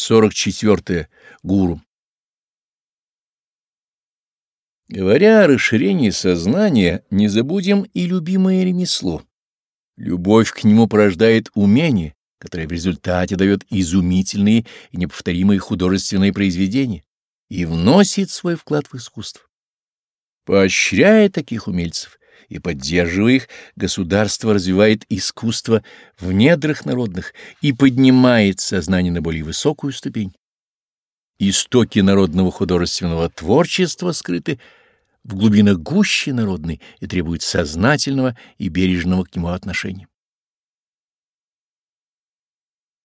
44. Гуру. Говоря о расширении сознания, не забудем и любимое ремесло. Любовь к нему порождает умение, которое в результате дает изумительные и неповторимые художественные произведения и вносит свой вклад в искусство. Поощряя таких умельцев и поддерживая их, государство развивает искусство в недрах народных и поднимает сознание на более высокую ступень. Истоки народного художественного творчества скрыты в глубинах гущи народной и требуют сознательного и бережного к нему отношения.